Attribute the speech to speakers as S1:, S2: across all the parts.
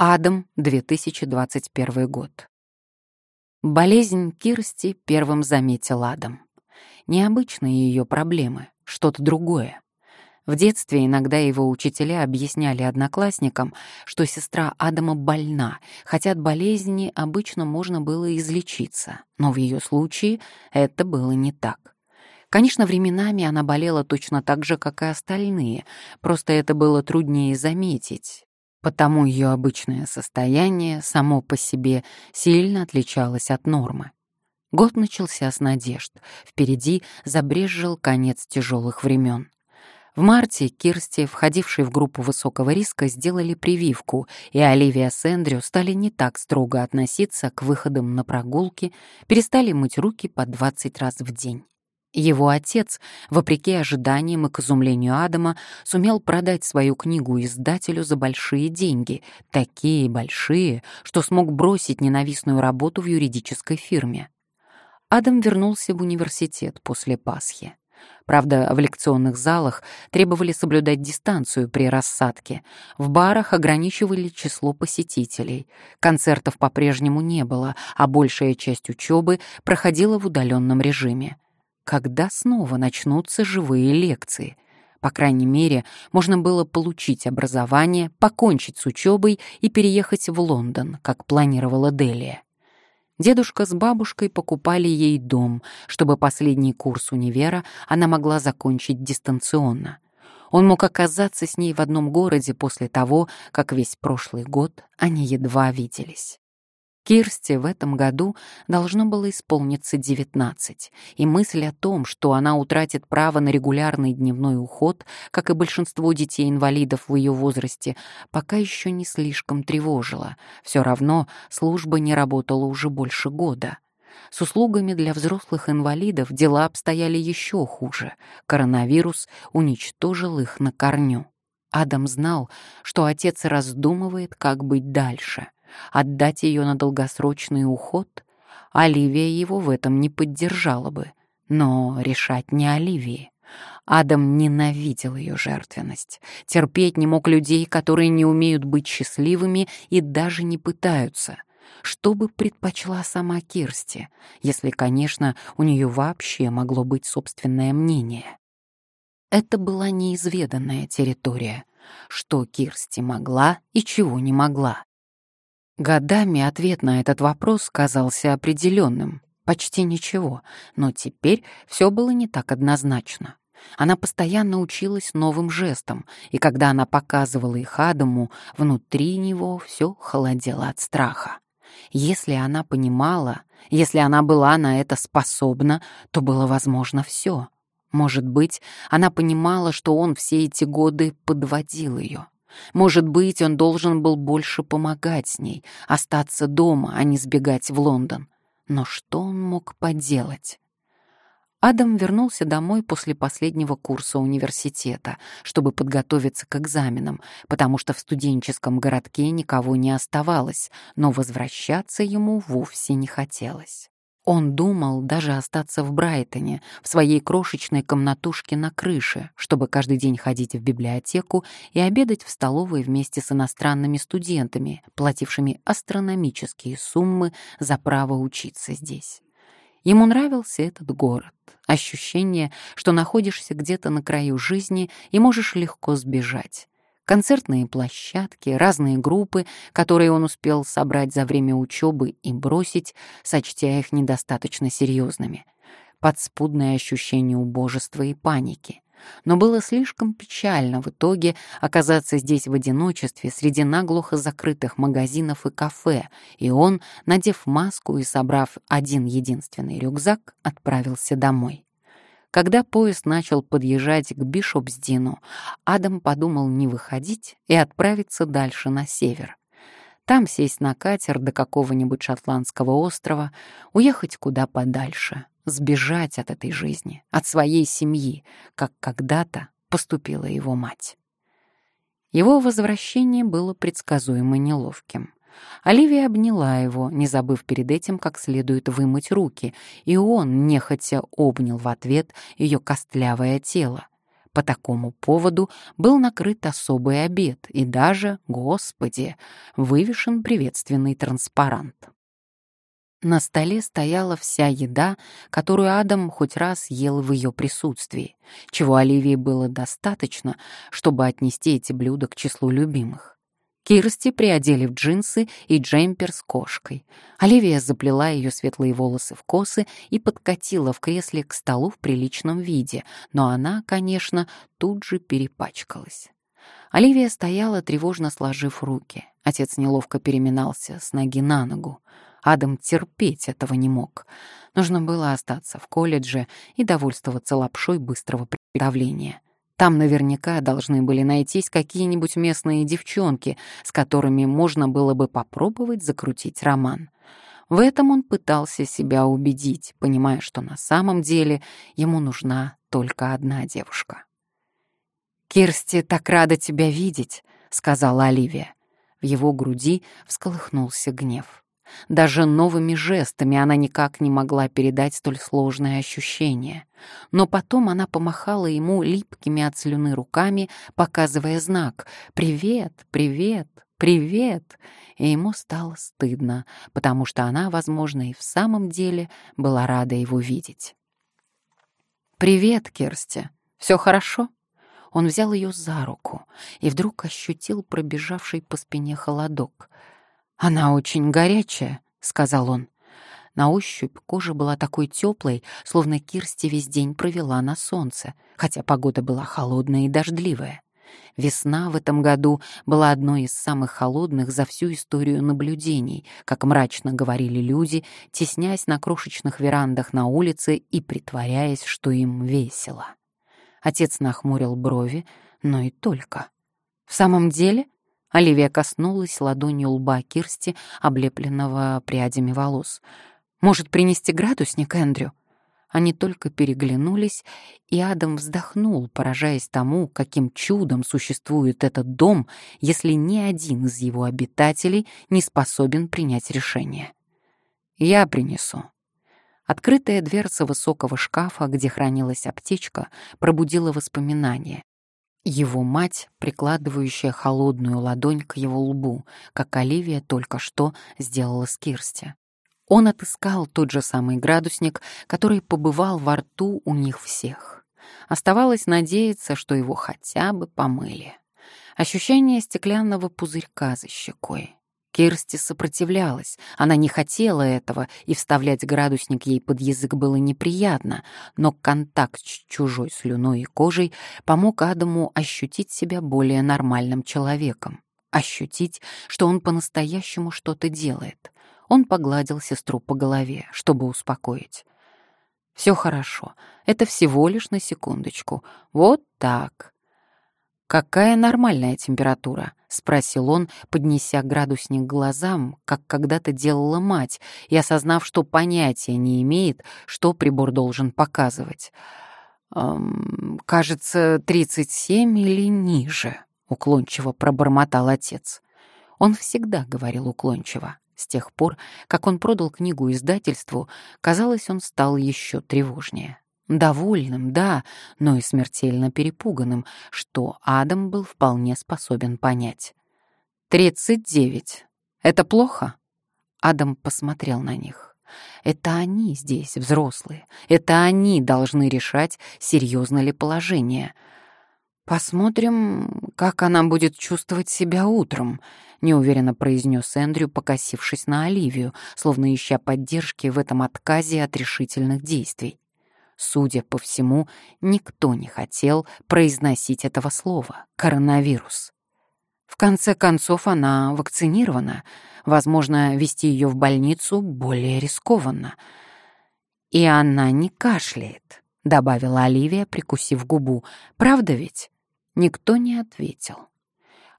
S1: Адам, 2021 год. Болезнь Кирсти первым заметил Адам. Необычные ее проблемы, что-то другое. В детстве иногда его учителя объясняли одноклассникам, что сестра Адама больна, хотя от болезни обычно можно было излечиться, но в ее случае это было не так. Конечно, временами она болела точно так же, как и остальные, просто это было труднее заметить, потому ее обычное состояние само по себе сильно отличалось от нормы. Год начался с надежд, впереди забрезжил конец тяжелых времен. В марте Кирсти, входившей в группу высокого риска, сделали прививку, и Оливия с Эндрю стали не так строго относиться к выходам на прогулки, перестали мыть руки по 20 раз в день. Его отец, вопреки ожиданиям и к изумлению Адама, сумел продать свою книгу издателю за большие деньги, такие большие, что смог бросить ненавистную работу в юридической фирме. Адам вернулся в университет после Пасхи. Правда, в лекционных залах требовали соблюдать дистанцию при рассадке, в барах ограничивали число посетителей, концертов по-прежнему не было, а большая часть учебы проходила в удаленном режиме когда снова начнутся живые лекции. По крайней мере, можно было получить образование, покончить с учебой и переехать в Лондон, как планировала Делия. Дедушка с бабушкой покупали ей дом, чтобы последний курс универа она могла закончить дистанционно. Он мог оказаться с ней в одном городе после того, как весь прошлый год они едва виделись. Кирсти в этом году должно было исполниться 19, и мысль о том, что она утратит право на регулярный дневной уход, как и большинство детей-инвалидов в ее возрасте, пока еще не слишком тревожила. Все равно служба не работала уже больше года. С услугами для взрослых инвалидов дела обстояли еще хуже. Коронавирус уничтожил их на корню. Адам знал, что отец раздумывает, как быть дальше — Отдать ее на долгосрочный уход? Оливия его в этом не поддержала бы. Но решать не Оливии. Адам ненавидел ее жертвенность, терпеть не мог людей, которые не умеют быть счастливыми и даже не пытаются. Что бы предпочла сама Кирсти, если, конечно, у нее вообще могло быть собственное мнение? Это была неизведанная территория. Что Кирсти могла и чего не могла. Годами ответ на этот вопрос казался определенным. Почти ничего, но теперь все было не так однозначно. Она постоянно училась новым жестам, и когда она показывала их Адаму, внутри него все холодело от страха. Если она понимала, если она была на это способна, то было возможно все. Может быть, она понимала, что он все эти годы подводил ее. Может быть, он должен был больше помогать с ней, остаться дома, а не сбегать в Лондон. Но что он мог поделать? Адам вернулся домой после последнего курса университета, чтобы подготовиться к экзаменам, потому что в студенческом городке никого не оставалось, но возвращаться ему вовсе не хотелось. Он думал даже остаться в Брайтоне, в своей крошечной комнатушке на крыше, чтобы каждый день ходить в библиотеку и обедать в столовой вместе с иностранными студентами, платившими астрономические суммы за право учиться здесь. Ему нравился этот город, ощущение, что находишься где-то на краю жизни и можешь легко сбежать концертные площадки, разные группы, которые он успел собрать за время учебы и бросить, сочтя их недостаточно серьезными. Подспудное ощущение убожества и паники. Но было слишком печально в итоге оказаться здесь в одиночестве среди наглухо закрытых магазинов и кафе, и он, надев маску и собрав один единственный рюкзак, отправился домой. Когда поезд начал подъезжать к Бишопсдину, Адам подумал не выходить и отправиться дальше на север. Там сесть на катер до какого-нибудь шотландского острова, уехать куда подальше, сбежать от этой жизни, от своей семьи, как когда-то поступила его мать. Его возвращение было предсказуемо неловким. Оливия обняла его, не забыв перед этим как следует вымыть руки, и он, нехотя, обнял в ответ ее костлявое тело. По такому поводу был накрыт особый обед и даже, господи, вывешен приветственный транспарант. На столе стояла вся еда, которую Адам хоть раз ел в ее присутствии, чего Оливии было достаточно, чтобы отнести эти блюда к числу любимых. Кирсти приодели в джинсы и джемпер с кошкой. Оливия заплела ее светлые волосы в косы и подкатила в кресле к столу в приличном виде, но она, конечно, тут же перепачкалась. Оливия стояла, тревожно сложив руки. Отец неловко переминался с ноги на ногу. Адам терпеть этого не мог. Нужно было остаться в колледже и довольствоваться лапшой быстрого приготовления. Там наверняка должны были найтись какие-нибудь местные девчонки, с которыми можно было бы попробовать закрутить роман. В этом он пытался себя убедить, понимая, что на самом деле ему нужна только одна девушка. «Кирсти так рада тебя видеть», — сказала Оливия. В его груди всколыхнулся гнев. Даже новыми жестами она никак не могла передать столь сложное ощущение. Но потом она помахала ему липкими от слюны руками, показывая знак «Привет, привет, привет!» И ему стало стыдно, потому что она, возможно, и в самом деле была рада его видеть. «Привет, Керсти. Все хорошо?» Он взял ее за руку и вдруг ощутил пробежавший по спине холодок — «Она очень горячая», — сказал он. На ощупь кожа была такой теплой, словно Кирсти весь день провела на солнце, хотя погода была холодная и дождливая. Весна в этом году была одной из самых холодных за всю историю наблюдений, как мрачно говорили люди, теснясь на крошечных верандах на улице и притворяясь, что им весело. Отец нахмурил брови, но и только. «В самом деле?» Оливия коснулась ладонью лба Кирсти, облепленного прядями волос. «Может, принести градусник, Эндрю?» Они только переглянулись, и Адам вздохнул, поражаясь тому, каким чудом существует этот дом, если ни один из его обитателей не способен принять решение. «Я принесу». Открытая дверца высокого шкафа, где хранилась аптечка, пробудила воспоминания. Его мать, прикладывающая холодную ладонь к его лбу, как Оливия только что сделала с Кирсти. Он отыскал тот же самый градусник, который побывал во рту у них всех. Оставалось надеяться, что его хотя бы помыли. Ощущение стеклянного пузырька за щекой. Кирсти сопротивлялась. Она не хотела этого, и вставлять градусник ей под язык было неприятно, но контакт с чужой слюной и кожей помог Адаму ощутить себя более нормальным человеком. Ощутить, что он по-настоящему что-то делает. Он погладил сестру по голове, чтобы успокоить. «Все хорошо. Это всего лишь на секундочку. Вот так. «Какая нормальная температура?» — спросил он, поднеся градусник к глазам, как когда-то делала мать, и осознав, что понятия не имеет, что прибор должен показывать. «Эм, «Кажется, 37 или ниже», — уклончиво пробормотал отец. Он всегда говорил уклончиво. С тех пор, как он продал книгу издательству, казалось, он стал еще тревожнее. Довольным, да, но и смертельно перепуганным, что Адам был вполне способен понять. «Тридцать девять. Это плохо?» Адам посмотрел на них. Это они здесь, взрослые. Это они должны решать, серьезно ли положение. «Посмотрим, как она будет чувствовать себя утром», — неуверенно произнес Эндрю, покосившись на Оливию, словно ища поддержки в этом отказе от решительных действий. Судя по всему, никто не хотел произносить этого слова — коронавирус. В конце концов, она вакцинирована. Возможно, вести ее в больницу более рискованно. «И она не кашляет», — добавила Оливия, прикусив губу. «Правда ведь?» Никто не ответил.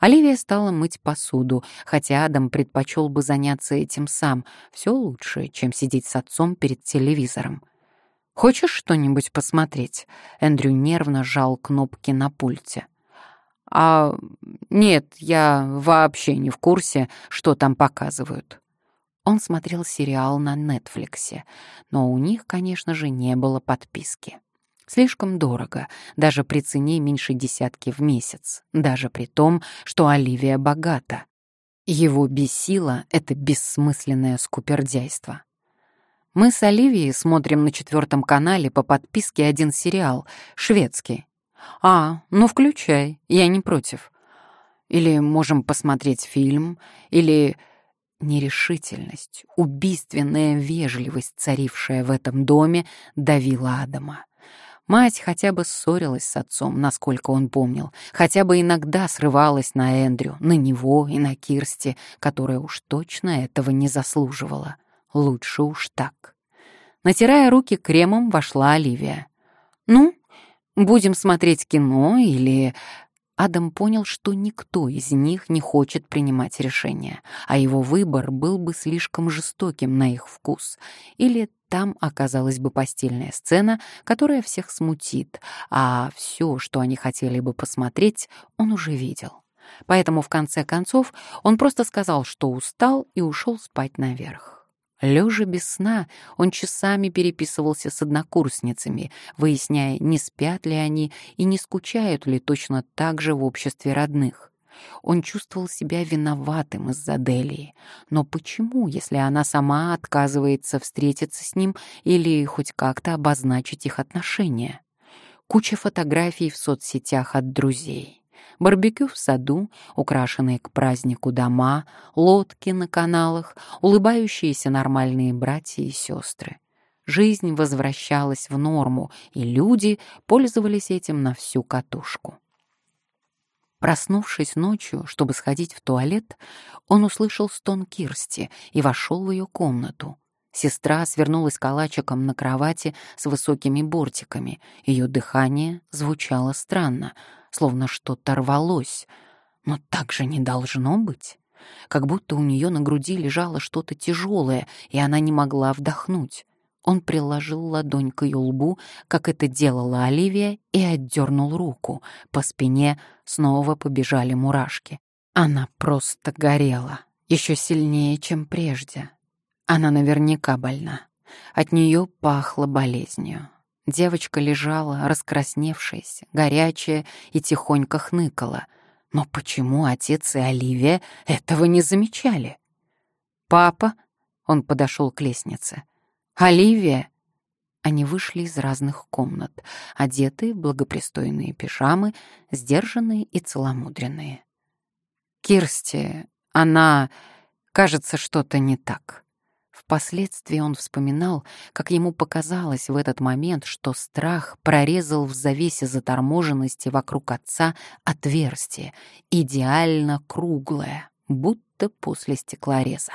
S1: Оливия стала мыть посуду, хотя Адам предпочел бы заняться этим сам. Все лучше, чем сидеть с отцом перед телевизором. «Хочешь что-нибудь посмотреть?» Эндрю нервно жал кнопки на пульте. «А нет, я вообще не в курсе, что там показывают». Он смотрел сериал на Нетфликсе, но у них, конечно же, не было подписки. Слишком дорого, даже при цене меньше десятки в месяц, даже при том, что Оливия богата. Его бесило это бессмысленное скупердяйство. Мы с Оливией смотрим на четвертом канале по подписке один сериал, шведский. А, ну включай, я не против. Или можем посмотреть фильм, или нерешительность, убийственная вежливость, царившая в этом доме, давила Адама. Мать хотя бы ссорилась с отцом, насколько он помнил, хотя бы иногда срывалась на Эндрю, на него и на Кирсти, которая уж точно этого не заслуживала. Лучше уж так. Натирая руки кремом, вошла Оливия. «Ну, будем смотреть кино или...» Адам понял, что никто из них не хочет принимать решения, а его выбор был бы слишком жестоким на их вкус. Или там оказалась бы постельная сцена, которая всех смутит, а все, что они хотели бы посмотреть, он уже видел. Поэтому в конце концов он просто сказал, что устал и ушел спать наверх. Лежа без сна, он часами переписывался с однокурсницами, выясняя, не спят ли они и не скучают ли точно так же в обществе родных. Он чувствовал себя виноватым из-за Делии. Но почему, если она сама отказывается встретиться с ним или хоть как-то обозначить их отношения? Куча фотографий в соцсетях от друзей барбекю в саду, украшенные к празднику дома, лодки на каналах, улыбающиеся нормальные братья и сестры. Жизнь возвращалась в норму, и люди пользовались этим на всю катушку. Проснувшись ночью, чтобы сходить в туалет, он услышал стон Кирсти и вошел в ее комнату. Сестра свернулась калачиком на кровати с высокими бортиками. Ее дыхание звучало странно, словно что-то рвалось. Но так же не должно быть. Как будто у нее на груди лежало что-то тяжелое, и она не могла вдохнуть. Он приложил ладонь к ее лбу, как это делала Оливия, и отдернул руку. По спине снова побежали мурашки. Она просто горела, еще сильнее, чем прежде. Она наверняка больна. От нее пахло болезнью. Девочка лежала, раскрасневшаяся, горячая и тихонько хныкала. Но почему отец и Оливия этого не замечали? «Папа?» — он подошел к лестнице. «Оливия?» Они вышли из разных комнат, одетые благопристойные пижамы, сдержанные и целомудренные. «Кирсти, она... кажется, что-то не так». Впоследствии он вспоминал, как ему показалось в этот момент, что страх прорезал в завесе заторможенности вокруг отца отверстие, идеально круглое, будто после стеклореза.